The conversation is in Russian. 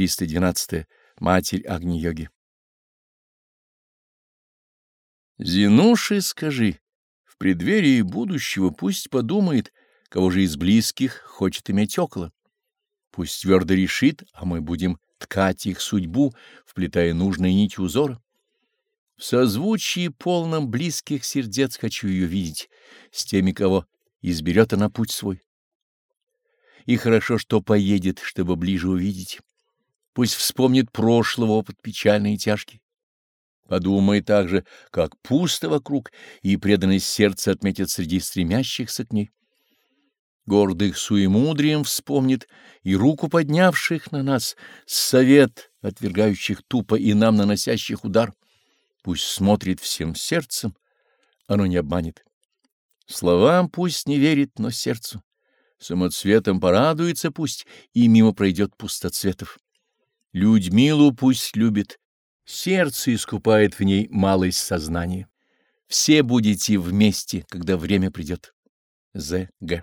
312. Матерь Агни-йоги. Зинуши, скажи, в преддверии будущего пусть подумает, кого же из близких хочет иметь около. Пусть твердо решит, а мы будем ткать их судьбу, вплетая нужные нити узора. В созвучии полном близких сердец хочу ее видеть, с теми, кого изберет она путь свой. И хорошо, что поедет, чтобы ближе увидеть. Пусть вспомнит прошлого опыт печальный и тяжкий. Подумай также, как пусто вокруг, и преданность сердца отметит среди стремящихся к ней. Гордых суемудрием вспомнит и руку поднявших на нас, совет, отвергающих тупо и нам наносящих удар. Пусть смотрит всем сердцем, оно не обманет. Словам пусть не верит, но сердцу. Самоцветом порадуется пусть, и мимо пройдет пустоцветов. Людмилу пусть любит, сердце искупает в ней малость сознания. Все будете вместе, когда время придет. З. Г.